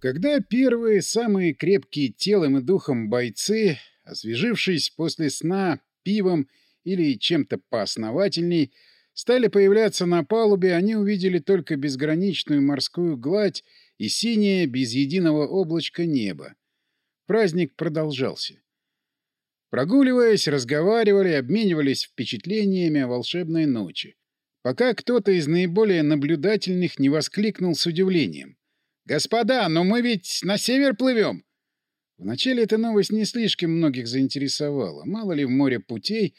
Когда первые, самые крепкие телом и духом бойцы, освежившись после сна пивом или чем-то поосновательней, стали появляться на палубе, они увидели только безграничную морскую гладь и синее, без единого облачка небо. Праздник продолжался. Прогуливаясь, разговаривали, обменивались впечатлениями о волшебной ночи. Пока кто-то из наиболее наблюдательных не воскликнул с удивлением. «Господа, но мы ведь на север плывем!» Вначале эта новость не слишком многих заинтересовала. Мало ли в море путей,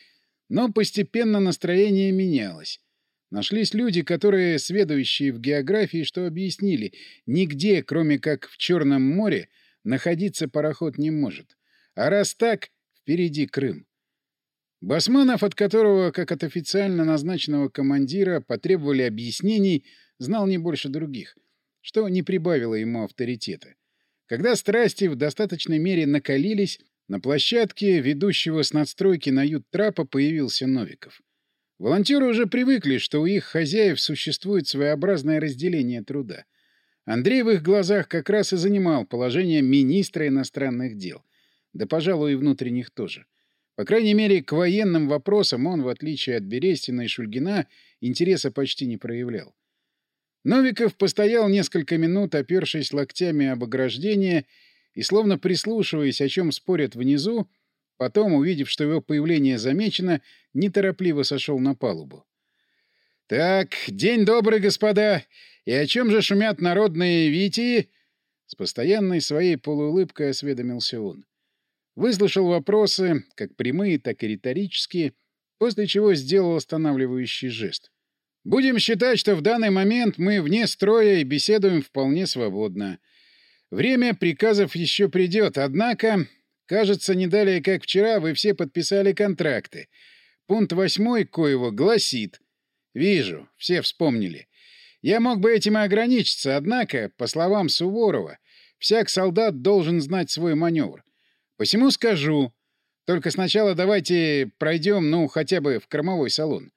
но постепенно настроение менялось. Нашлись люди, которые, сведущие в географии, что объяснили, нигде, кроме как в Черном море, находиться пароход не может. А раз так, впереди Крым. Басманов, от которого, как от официально назначенного командира, потребовали объяснений, знал не больше других — что не прибавило ему авторитета. Когда страсти в достаточной мере накалились, на площадке ведущего с надстройки на ют-трапа появился Новиков. Волонтеры уже привыкли, что у их хозяев существует своеобразное разделение труда. Андрей в их глазах как раз и занимал положение министра иностранных дел. Да, пожалуй, и внутренних тоже. По крайней мере, к военным вопросам он, в отличие от Берестина и Шульгина, интереса почти не проявлял. Новиков постоял несколько минут, опершись локтями об ограждение и, словно прислушиваясь, о чем спорят внизу, потом, увидев, что его появление замечено, неторопливо сошел на палубу. «Так, день добрый, господа! И о чем же шумят народные витии?» С постоянной своей полуулыбкой осведомился он. Выслушал вопросы, как прямые, так и риторические, после чего сделал останавливающий жест. Будем считать, что в данный момент мы вне строя и беседуем вполне свободно. Время приказов еще придет, однако, кажется, не далее как вчера вы все подписали контракты. Пункт восьмой коего гласит... Вижу, все вспомнили. Я мог бы этим и ограничиться, однако, по словам Суворова, всяк солдат должен знать свой маневр. Посему скажу. Только сначала давайте пройдем, ну, хотя бы в кормовой салон.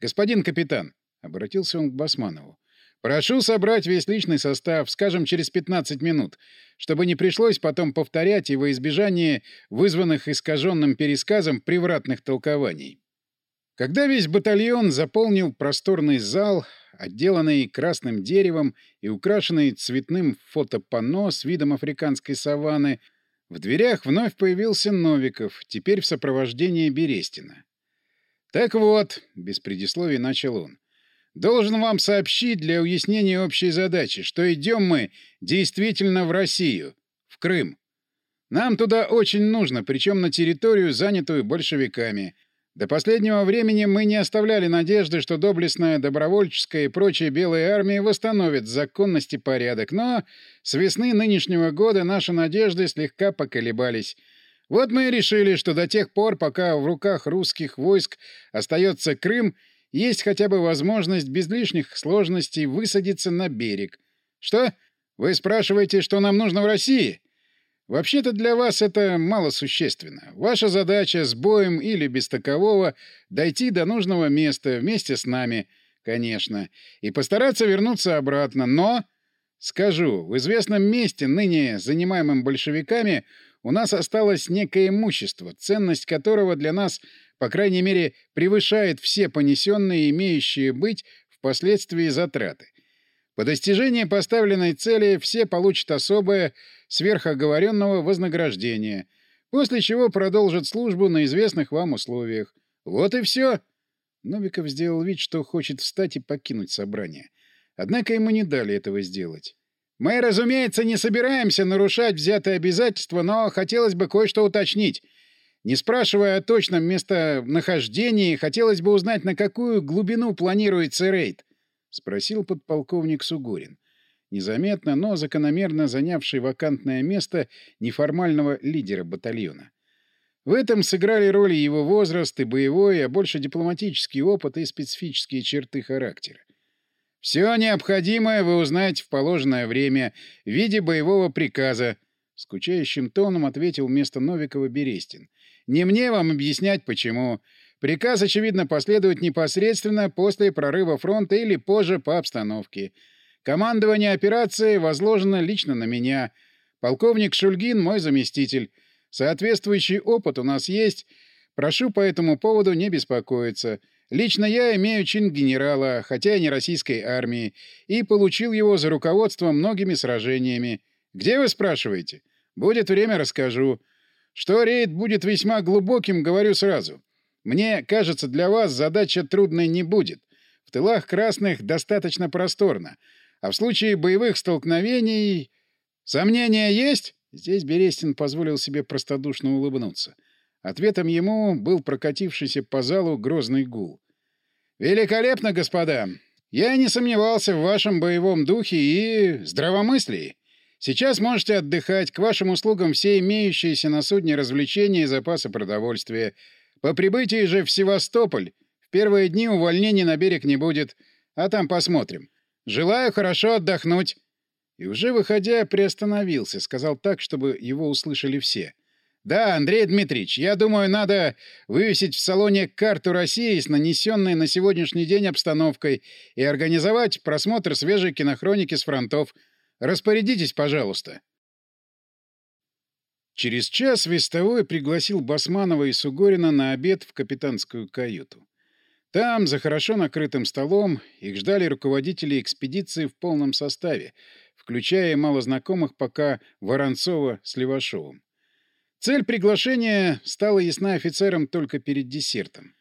Господин капитан, — обратился он к Басманову. «Прошу собрать весь личный состав, скажем, через 15 минут, чтобы не пришлось потом повторять во избежание вызванных искаженным пересказом превратных толкований». Когда весь батальон заполнил просторный зал, отделанный красным деревом и украшенный цветным фотопанно с видом африканской саванны, в дверях вновь появился Новиков, теперь в сопровождении Берестина. «Так вот», — без предисловий начал он, — Должен вам сообщить для уяснения общей задачи, что идем мы действительно в Россию, в Крым. Нам туда очень нужно, причем на территорию, занятую большевиками. До последнего времени мы не оставляли надежды, что доблестная добровольческая и прочая белая армия восстановит законность и порядок, но с весны нынешнего года наши надежды слегка поколебались. Вот мы и решили, что до тех пор, пока в руках русских войск остается Крым, есть хотя бы возможность без лишних сложностей высадиться на берег. Что? Вы спрашиваете, что нам нужно в России? Вообще-то для вас это мало существенно. Ваша задача с боем или без такового дойти до нужного места вместе с нами, конечно, и постараться вернуться обратно. Но, скажу, в известном месте, ныне занимаемом большевиками, у нас осталось некое имущество, ценность которого для нас — по крайней мере, превышает все понесенные имеющие быть впоследствии затраты. По достижении поставленной цели все получат особое, сверхоговоренного вознаграждения, после чего продолжат службу на известных вам условиях. Вот и все. Новиков сделал вид, что хочет встать и покинуть собрание. Однако ему не дали этого сделать. «Мы, разумеется, не собираемся нарушать взятые обязательства, но хотелось бы кое-что уточнить. Не спрашивая о точном местонахождении, хотелось бы узнать, на какую глубину планируется рейд, — спросил подполковник Сугурин, незаметно, но закономерно занявший вакантное место неформального лидера батальона. В этом сыграли роли его возраст и боевой, а больше дипломатический опыт и специфические черты характера. «Все необходимое вы узнаете в положенное время в виде боевого приказа», — скучающим тоном ответил вместо Новикова Берестин — не мне вам объяснять, почему. Приказ, очевидно, последует непосредственно после прорыва фронта или позже по обстановке. Командование операции возложено лично на меня. Полковник Шульгин — мой заместитель. Соответствующий опыт у нас есть. Прошу по этому поводу не беспокоиться. Лично я имею чин генерала, хотя и не российской армии, и получил его за руководство многими сражениями. Где вы спрашиваете? Будет время, расскажу. Что рейд будет весьма глубоким, говорю сразу. Мне кажется, для вас задача трудной не будет. В тылах красных достаточно просторно. А в случае боевых столкновений... Сомнения есть? Здесь Берестин позволил себе простодушно улыбнуться. Ответом ему был прокатившийся по залу грозный гул. «Великолепно, господа! Я не сомневался в вашем боевом духе и здравомыслии. Сейчас можете отдыхать, к вашим услугам все имеющиеся на судне развлечения и запасы продовольствия. По прибытии же в Севастополь в первые дни увольнений на берег не будет, а там посмотрим. Желаю хорошо отдохнуть». И уже выходя, приостановился, сказал так, чтобы его услышали все. «Да, Андрей Дмитриевич, я думаю, надо вывесить в салоне карту России с нанесенной на сегодняшний день обстановкой и организовать просмотр свежей кинохроники с фронтов. Распорядитесь, пожалуйста». Через час Вестовой пригласил Басманова и Сугорина на обед в капитанскую каюту. Там, за хорошо накрытым столом, их ждали руководители экспедиции в полном составе, включая малознакомых пока Воронцова с Левашовым. Цель приглашения стала ясна офицерам только перед десертом.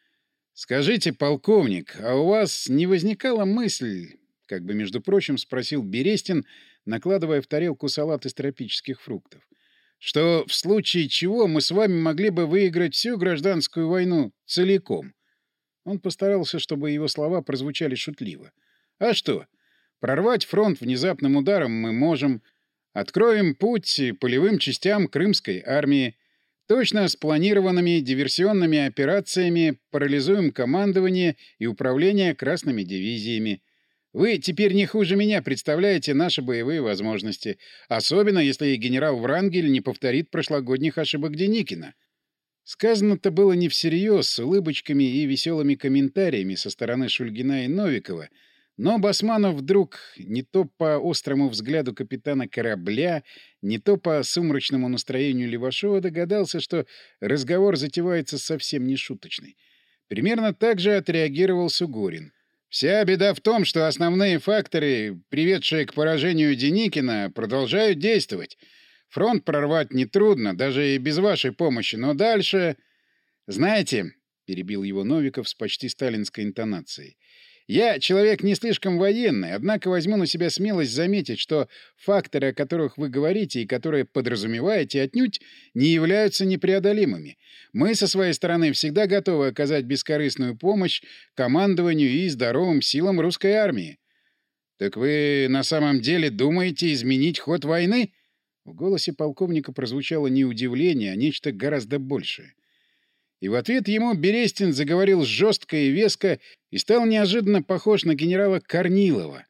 «Скажите, полковник, а у вас не возникала мысль, как бы, между прочим, спросил Берестин, накладывая в тарелку салат из тропических фруктов, что в случае чего мы с вами могли бы выиграть всю гражданскую войну целиком?» Он постарался, чтобы его слова прозвучали шутливо. «А что? Прорвать фронт внезапным ударом мы можем. Откроем путь полевым частям Крымской армии. Точно спланированными диверсионными операциями парализуем командование и управление красными дивизиями. Вы теперь не хуже меня представляете наши боевые возможности, особенно если генерал Врангель не повторит прошлогодних ошибок Деникина. Сказано-то было не всерьез, с улыбочками и веселыми комментариями со стороны Шульгина и Новикова — но Басманов вдруг, не то по острому взгляду капитана корабля, не то по сумрачному настроению Левашова догадался, что разговор затевается совсем не шуточный. Примерно так же отреагировал Сугорин. «Вся беда в том, что основные факторы, приведшие к поражению Деникина, продолжают действовать. Фронт прорвать нетрудно, даже и без вашей помощи, но дальше...» «Знаете...» — перебил его Новиков с почти сталинской интонацией — я человек не слишком военный, однако возьму на себя смелость заметить, что факторы, о которых вы говорите и которые подразумеваете, отнюдь не являются непреодолимыми. Мы со своей стороны всегда готовы оказать бескорыстную помощь командованию и здоровым силам русской армии. Так вы на самом деле думаете изменить ход войны? В голосе полковника прозвучало не удивление, а нечто гораздо большее. И в ответ ему Берестин заговорил жестко и веско и стал неожиданно похож на генерала Корнилова.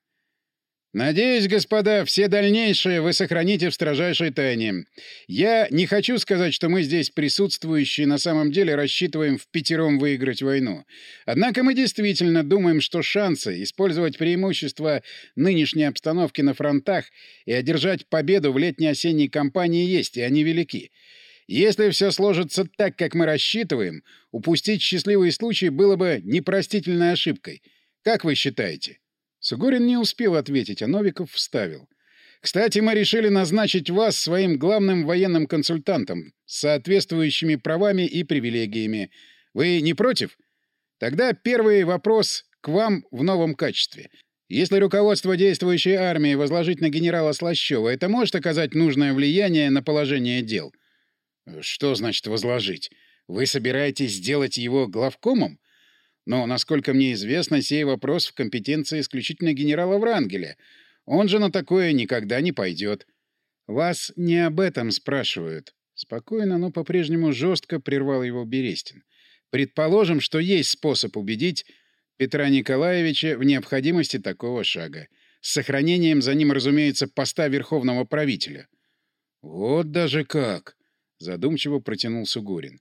«Надеюсь, господа, все дальнейшее вы сохраните в строжайшей тайне. Я не хочу сказать, что мы здесь присутствующие на самом деле рассчитываем в пятером выиграть войну. Однако мы действительно думаем, что шансы использовать преимущества нынешней обстановки на фронтах и одержать победу в летней-осенней кампании есть, и они велики. Если все сложится так, как мы рассчитываем, упустить счастливый случай было бы непростительной ошибкой. Как вы считаете?» Сугорин не успел ответить, а Новиков вставил. «Кстати, мы решили назначить вас своим главным военным консультантом с соответствующими правами и привилегиями. Вы не против? Тогда первый вопрос к вам в новом качестве. Если руководство действующей армии возложить на генерала Слащева, это может оказать нужное влияние на положение дел?» Что значит возложить? Вы собираетесь сделать его главкомом? Но, насколько мне известно, сей вопрос в компетенции исключительно генерала Врангеля. Он же на такое никогда не пойдет. Вас не об этом спрашивают. Спокойно, но по-прежнему жестко прервал его Берестин. Предположим, что есть способ убедить Петра Николаевича в необходимости такого шага. С сохранением за ним, разумеется, поста верховного правителя. Вот даже как! — задумчиво протянул Сугурин.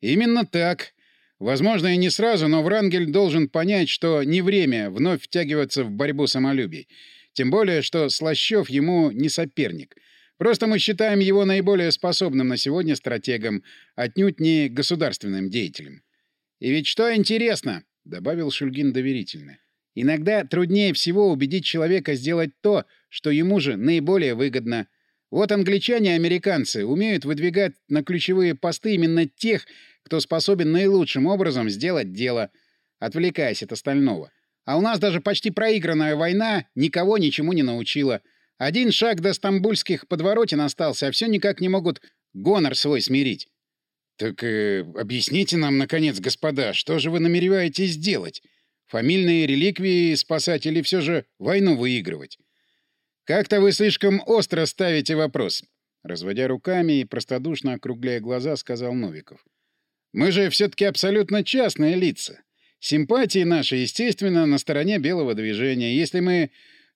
«Именно так. Возможно, и не сразу, но Врангель должен понять, что не время вновь втягиваться в борьбу самолюбий. Тем более, что Слащев ему не соперник. Просто мы считаем его наиболее способным на сегодня стратегом, отнюдь не государственным деятелем. «И ведь что интересно», — добавил Шульгин доверительно, — «иногда труднее всего убедить человека сделать то, что ему же наиболее выгодно. Вот англичане и американцы умеют выдвигать на ключевые посты именно тех, кто способен наилучшим образом сделать дело, отвлекаясь от остального. А у нас даже почти проигранная война никого ничему не научила. Один шаг до стамбульских подворотен остался, а все никак не могут гонор свой смирить. «Так э, объясните нам, наконец, господа, что же вы намереваетесь сделать? Фамильные реликвии спасать или все же войну выигрывать?» «Как-то вы слишком остро ставите вопрос», — разводя руками и простодушно округляя глаза, сказал Новиков. Мы же все-таки абсолютно частные лица. Симпатии наши, естественно, на стороне белого движения. Если мы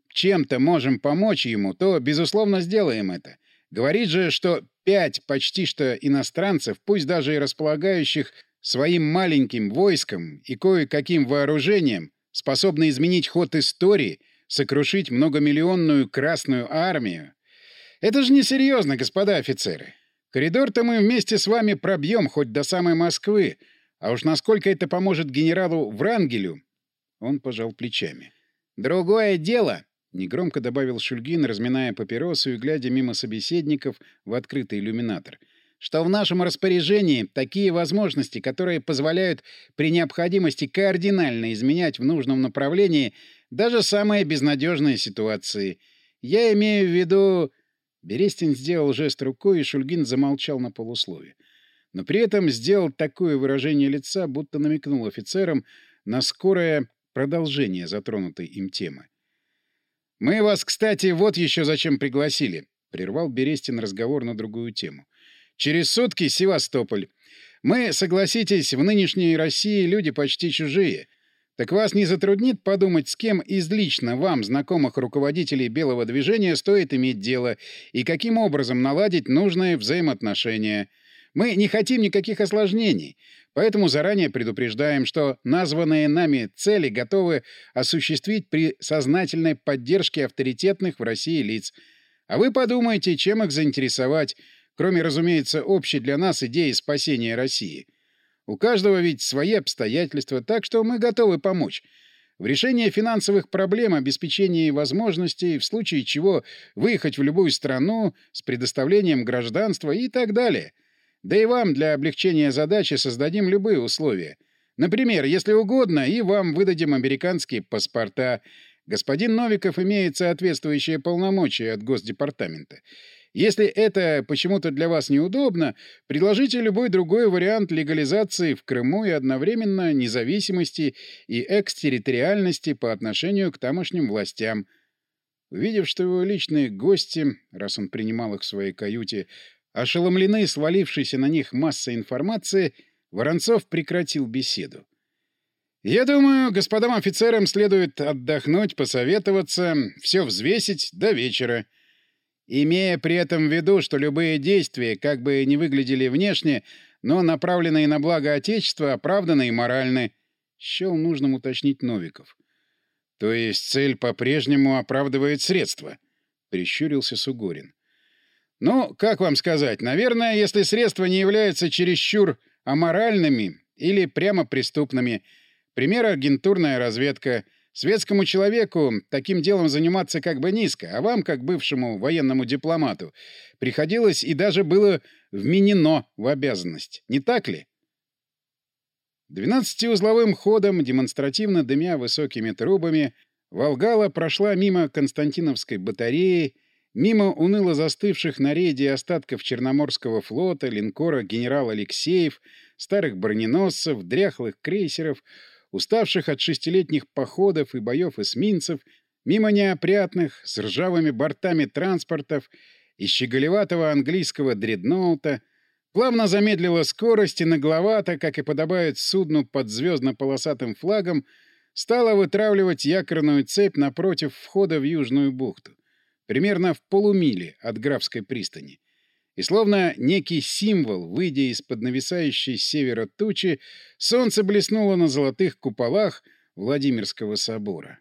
чем-то можем помочь ему, то, безусловно, сделаем это. Говорит же, что пять почти что иностранцев, пусть даже и располагающих своим маленьким войском и кое-каким вооружением, способны изменить ход истории, сокрушить многомиллионную Красную Армию. Это же несерьезно, господа офицеры. Коридор-то мы вместе с вами пробьем хоть до самой Москвы, а уж насколько это поможет генералу Врангелю...» Он пожал плечами. «Другое дело», — негромко добавил Шульгин, разминая папиросу и глядя мимо собеседников в открытый иллюминатор, «что в нашем распоряжении такие возможности, которые позволяют при необходимости кардинально изменять в нужном направлении даже самые безнадежные ситуации. Я имею в виду...» Берестин сделал жест рукой, и Шульгин замолчал на полуслове. Но при этом сделал такое выражение лица, будто намекнул офицерам на скорое продолжение затронутой им темы. «Мы вас, кстати, вот еще зачем пригласили», — прервал Берестин разговор на другую тему. «Через сутки Севастополь. Мы, согласитесь, в нынешней России люди почти чужие. Так вас не затруднит подумать, с кем из лично вам знакомых руководителей белого движения стоит иметь дело и каким образом наладить нужные взаимоотношения. Мы не хотим никаких осложнений, поэтому заранее предупреждаем, что названные нами цели готовы осуществить при сознательной поддержке авторитетных в России лиц. А вы подумайте, чем их заинтересовать, кроме, разумеется, общей для нас идеи спасения России. У каждого ведь свои обстоятельства, так что мы готовы помочь. В решении финансовых проблем, обеспечении возможностей, в случае чего выехать в любую страну с предоставлением гражданства и так далее. Да и вам для облегчения задачи создадим любые условия. Например, если угодно, и вам выдадим американские паспорта. Господин Новиков имеет соответствующие полномочия от Госдепартамента. Если это почему-то для вас неудобно, предложите любой другой вариант легализации в Крыму и одновременно независимости и экстерриториальности по отношению к тамошним властям. Увидев, что его личные гости, раз он принимал их в своей каюте, ошеломлены свалившейся на них массой информации, Воронцов прекратил беседу. «Я думаю, господам офицерам следует отдохнуть, посоветоваться, все взвесить до вечера» имея при этом в виду, что любые действия, как бы ни выглядели внешне, но направленные на благо Отечества, оправданы и моральны, — счел нужным уточнить Новиков. — То есть цель по-прежнему оправдывает средства? — прищурился Сугорин. — Ну, как вам сказать, наверное, если средства не являются чересчур аморальными или прямо преступными, пример — агентурная разведка — Светскому человеку таким делом заниматься как бы низко, а вам, как бывшему военному дипломату, приходилось и даже было вменено в обязанность. Не так ли? Двенадцатиузловым ходом, демонстративно дымя высокими трубами, Волгала прошла мимо Константиновской батареи, мимо уныло застывших на рейде остатков Черноморского флота, линкора генерал Алексеев, старых броненосцев, дряхлых крейсеров — уставших от шестилетних походов и боев эсминцев, мимо неопрятных, с ржавыми бортами транспортов и щеголеватого английского дредноута, плавно замедлила скорость и нагловато, как и подобает судну под звездно-полосатым флагом, стала вытравливать якорную цепь напротив входа в Южную бухту, примерно в полумиле от Графской пристани. И словно некий символ, выйдя из-под нависающей с севера тучи, солнце блеснуло на золотых куполах Владимирского собора.